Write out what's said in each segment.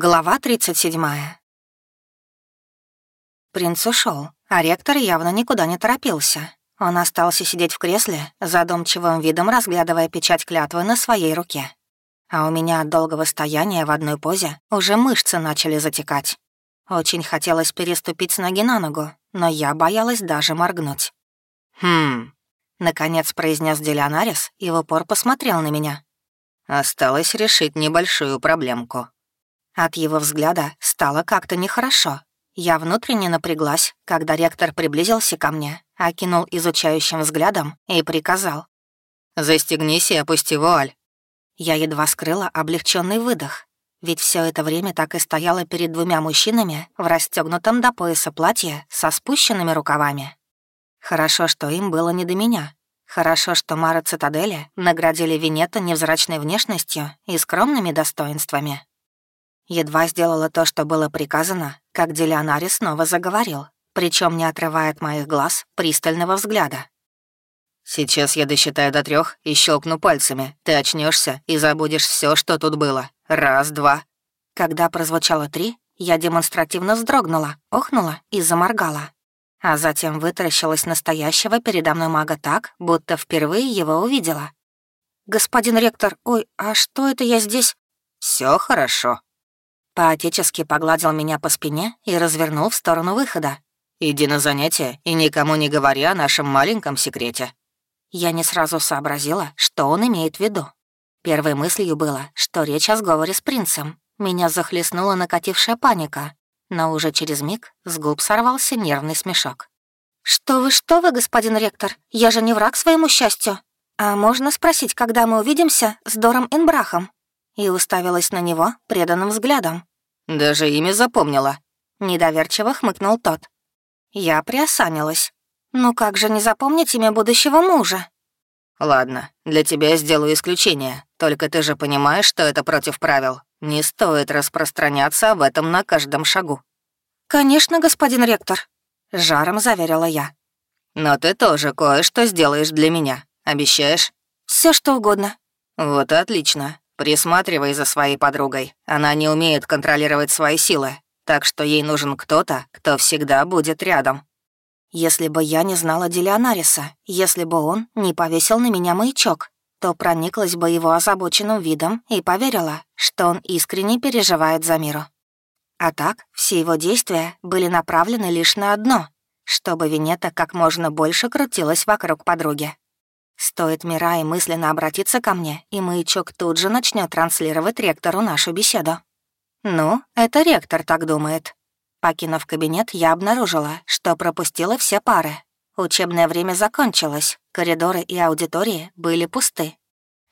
Глава 37. Принц ушел, а ректор явно никуда не торопился. Он остался сидеть в кресле, задумчивым видом разглядывая печать клятвы на своей руке. А у меня от долгого стояния в одной позе уже мышцы начали затекать. Очень хотелось переступить с ноги на ногу, но я боялась даже моргнуть. «Хм...» — наконец произнес Делионарис и в упор посмотрел на меня. «Осталось решить небольшую проблемку». От его взгляда стало как-то нехорошо. Я внутренне напряглась, когда ректор приблизился ко мне, окинул изучающим взглядом и приказал. «Застегнись и опусти вуаль». Я едва скрыла облегченный выдох, ведь все это время так и стояла перед двумя мужчинами в расстегнутом до пояса платье со спущенными рукавами. Хорошо, что им было не до меня. Хорошо, что Мара Цитадели наградили Винета невзрачной внешностью и скромными достоинствами. Едва сделала то, что было приказано, как Делионари снова заговорил, причем не отрывая от моих глаз пристального взгляда. «Сейчас я досчитаю до трех и щелкну пальцами. Ты очнешься и забудешь все, что тут было. Раз, два». Когда прозвучало три, я демонстративно вздрогнула, охнула и заморгала. А затем вытаращилась настоящего передо мной мага так, будто впервые его увидела. «Господин ректор, ой, а что это я здесь?» Все хорошо», Поотечески погладил меня по спине и развернул в сторону выхода. «Иди на занятия и никому не говори о нашем маленьком секрете». Я не сразу сообразила, что он имеет в виду. Первой мыслью было, что речь о сговоре с принцем. Меня захлестнула накатившая паника, но уже через миг с губ сорвался нервный смешок. «Что вы, что вы, господин ректор? Я же не враг своему счастью. А можно спросить, когда мы увидимся с Дором Энбрахом?» И уставилась на него преданным взглядом. «Даже имя запомнила», — недоверчиво хмыкнул тот. Я приосанилась. «Ну как же не запомнить имя будущего мужа?» «Ладно, для тебя сделаю исключение. Только ты же понимаешь, что это против правил. Не стоит распространяться об этом на каждом шагу». «Конечно, господин ректор», — жаром заверила я. «Но ты тоже кое-что сделаешь для меня. Обещаешь?» Все что угодно». «Вот и отлично. Присматривай за своей подругой. Она не умеет контролировать свои силы, так что ей нужен кто-то, кто всегда будет рядом. Если бы я не знала Делионариса, если бы он не повесил на меня маячок, то прониклась бы его озабоченным видом и поверила, что он искренне переживает за миру. А так, все его действия были направлены лишь на одно — чтобы Винета как можно больше крутилась вокруг подруги. Стоит Мирай мысленно обратиться ко мне, и маячок тут же начнет транслировать ректору нашу беседу. Ну, это ректор так думает. Покинув кабинет, я обнаружила, что пропустила все пары. Учебное время закончилось, коридоры и аудитории были пусты.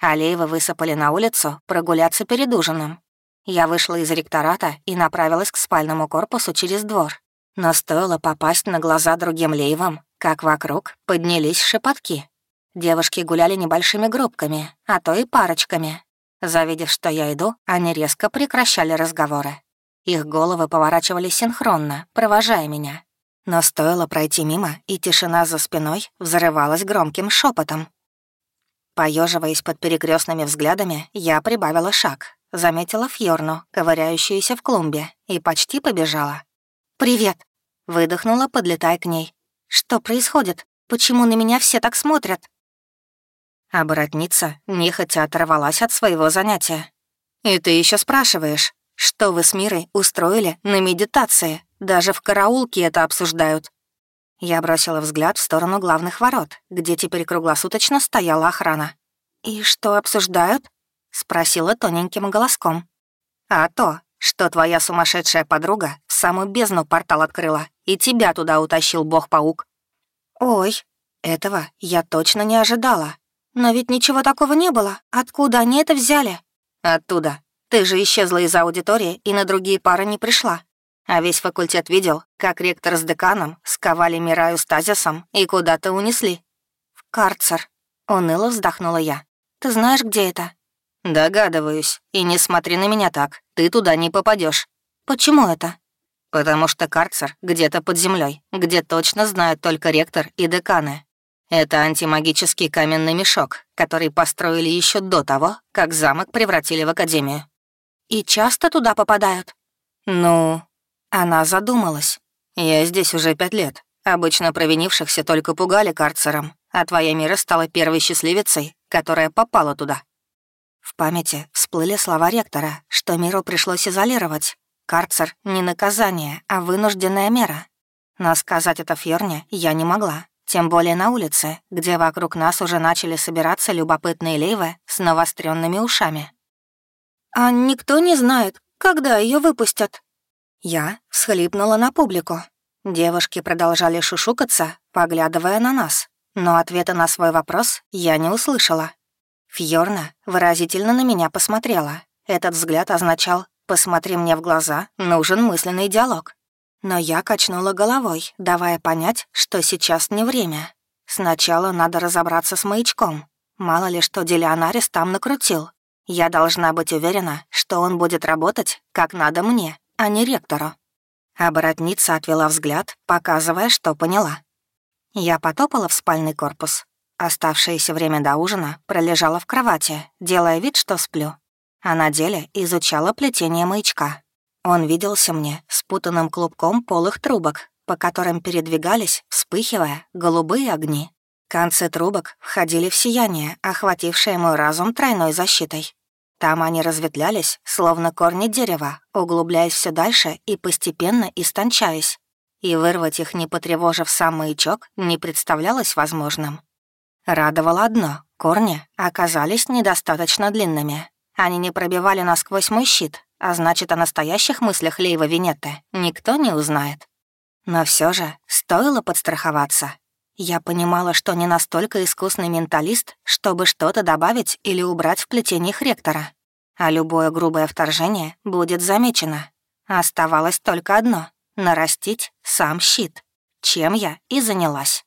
Алеевы высыпали на улицу прогуляться перед ужином. Я вышла из ректората и направилась к спальному корпусу через двор. Но стоило попасть на глаза другим лейвам, как вокруг поднялись шепотки. Девушки гуляли небольшими группками, а то и парочками. Завидев, что я иду, они резко прекращали разговоры. Их головы поворачивались синхронно, провожая меня. Но стоило пройти мимо, и тишина за спиной взрывалась громким шепотом. Поеживаясь под перекрестными взглядами, я прибавила шаг, заметила Фьорну, ковыряющуюся в клумбе, и почти побежала. «Привет!» — выдохнула, подлетая к ней. «Что происходит? Почему на меня все так смотрят?» А боротница нехотя оторвалась от своего занятия. «И ты еще спрашиваешь, что вы с Мирой устроили на медитации? Даже в караулке это обсуждают». Я бросила взгляд в сторону главных ворот, где теперь круглосуточно стояла охрана. «И что обсуждают?» — спросила тоненьким голоском. «А то, что твоя сумасшедшая подруга в самую бездну портал открыла, и тебя туда утащил бог-паук». «Ой, этого я точно не ожидала. «Но ведь ничего такого не было. Откуда они это взяли?» «Оттуда. Ты же исчезла из аудитории и на другие пары не пришла. А весь факультет видел, как ректор с деканом сковали Мираю стазисом и куда-то унесли». «В карцер», — уныло вздохнула я. «Ты знаешь, где это?» «Догадываюсь. И не смотри на меня так. Ты туда не попадешь. «Почему это?» «Потому что карцер где-то под землей, где точно знают только ректор и деканы. Это антимагический каменный мешок, который построили еще до того, как замок превратили в академию. И часто туда попадают?» «Ну...» Она задумалась. «Я здесь уже пять лет. Обычно провинившихся только пугали карцером, а твоя Мира стала первой счастливицей, которая попала туда». В памяти всплыли слова ректора, что Миру пришлось изолировать. Карцер — не наказание, а вынужденная мера. Но сказать это Фьорне я не могла, тем более на улице, где вокруг нас уже начали собираться любопытные лейвы с навостренными ушами. «А никто не знает, когда ее выпустят?» Я всхлипнула на публику. Девушки продолжали шушукаться, поглядывая на нас, но ответа на свой вопрос я не услышала. Фьорна выразительно на меня посмотрела. Этот взгляд означал «посмотри мне в глаза, нужен мысленный диалог». Но я качнула головой, давая понять, что сейчас не время. Сначала надо разобраться с маячком. Мало ли что Делионарис там накрутил. Я должна быть уверена, что он будет работать, как надо мне, а не ректору. Оборотница отвела взгляд, показывая, что поняла. Я потопала в спальный корпус. Оставшееся время до ужина пролежала в кровати, делая вид, что сплю. А на деле изучала плетение маячка. Он виделся мне спутанным клубком полых трубок, по которым передвигались, вспыхивая, голубые огни. Концы трубок входили в сияние, охватившее мой разум тройной защитой. Там они разветвлялись, словно корни дерева, углубляясь все дальше и постепенно истончаясь. И вырвать их, не потревожив сам маячок, не представлялось возможным. Радовало одно — корни оказались недостаточно длинными. Они не пробивали насквозь мой щит, а значит, о настоящих мыслях Лейва Винетты никто не узнает. Но все же стоило подстраховаться. Я понимала, что не настолько искусный менталист, чтобы что-то добавить или убрать в плетениях ректора. А любое грубое вторжение будет замечено. Оставалось только одно — нарастить сам щит, чем я и занялась.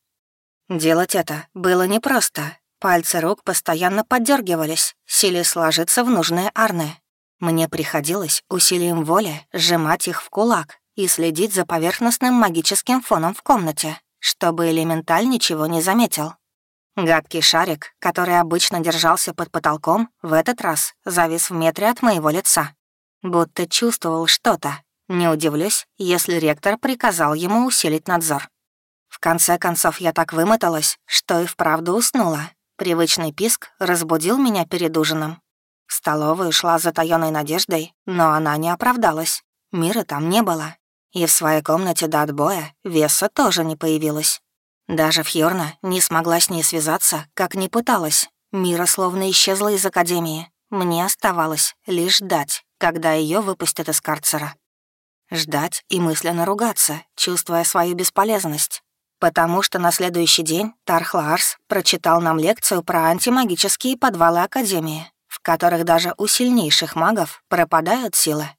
Делать это было непросто. Пальцы рук постоянно поддергивались, силе сложиться в нужные арны. Мне приходилось усилием воли сжимать их в кулак и следить за поверхностным магическим фоном в комнате, чтобы элементаль ничего не заметил. Гадкий шарик, который обычно держался под потолком, в этот раз завис в метре от моего лица. Будто чувствовал что-то. Не удивлюсь, если ректор приказал ему усилить надзор. В конце концов, я так вымоталась, что и вправду уснула. Привычный писк разбудил меня перед ужином, в столовую шла с затаённой надеждой, но она не оправдалась. Мира там не было. И в своей комнате до отбоя Веса тоже не появилась. Даже Фьорна не смогла с ней связаться, как не пыталась. Мира словно исчезла из Академии. Мне оставалось лишь ждать, когда ее выпустят из карцера. Ждать и мысленно ругаться, чувствуя свою бесполезность. Потому что на следующий день Тархларс прочитал нам лекцию про антимагические подвалы Академии в которых даже у сильнейших магов пропадают силы.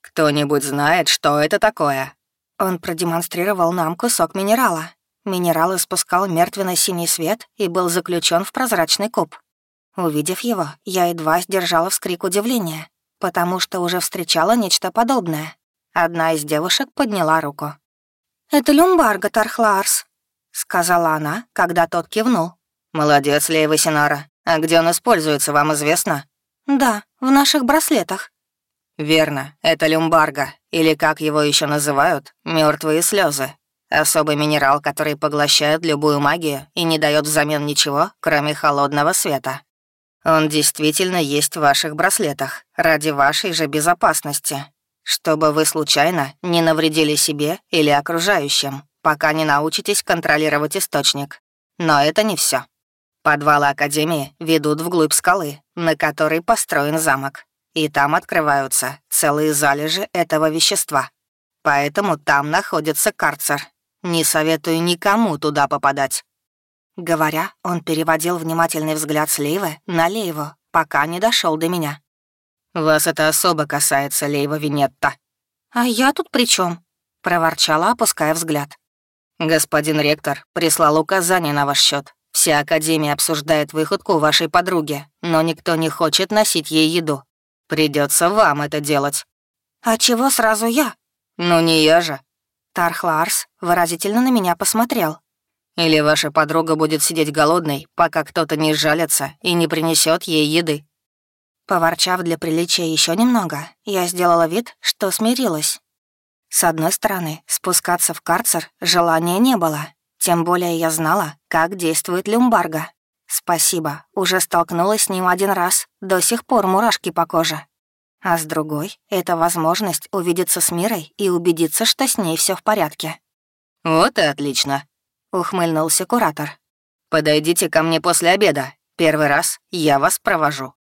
«Кто-нибудь знает, что это такое?» Он продемонстрировал нам кусок минерала. Минерал испускал мертвенно-синий свет и был заключен в прозрачный куб. Увидев его, я едва сдержала вскрик удивления, потому что уже встречала нечто подобное. Одна из девушек подняла руку. «Это люмбарга, Тархларс», — сказала она, когда тот кивнул. «Молодец, Лейва Синара. А где он используется, вам известно?» «Да, в наших браслетах». «Верно, это люмбарго, или как его еще называют, мертвые слезы. Особый минерал, который поглощает любую магию и не дает взамен ничего, кроме холодного света. Он действительно есть в ваших браслетах, ради вашей же безопасности, чтобы вы случайно не навредили себе или окружающим, пока не научитесь контролировать источник. Но это не все. Подвалы Академии ведут вглубь скалы, на которой построен замок. И там открываются целые залежи этого вещества. Поэтому там находится карцер. Не советую никому туда попадать». Говоря, он переводил внимательный взгляд с Лейвы на Лейву, пока не дошел до меня. «Вас это особо касается, Лейва Винетта». «А я тут при чем? проворчала, опуская взгляд. «Господин ректор прислал указание на ваш счет. Вся Академия обсуждает выходку вашей подруги, но никто не хочет носить ей еду. Придется вам это делать». «А чего сразу я?» «Ну не я же». Тархларс выразительно на меня посмотрел. «Или ваша подруга будет сидеть голодной, пока кто-то не жалится и не принесет ей еды». Поворчав для приличия еще немного, я сделала вид, что смирилась. С одной стороны, спускаться в карцер желания не было, тем более я знала, как действует люмбарго. Спасибо, уже столкнулась с ним один раз, до сих пор мурашки по коже. А с другой — это возможность увидеться с Мирой и убедиться, что с ней все в порядке. «Вот и отлично», — ухмыльнулся куратор. «Подойдите ко мне после обеда. Первый раз я вас провожу».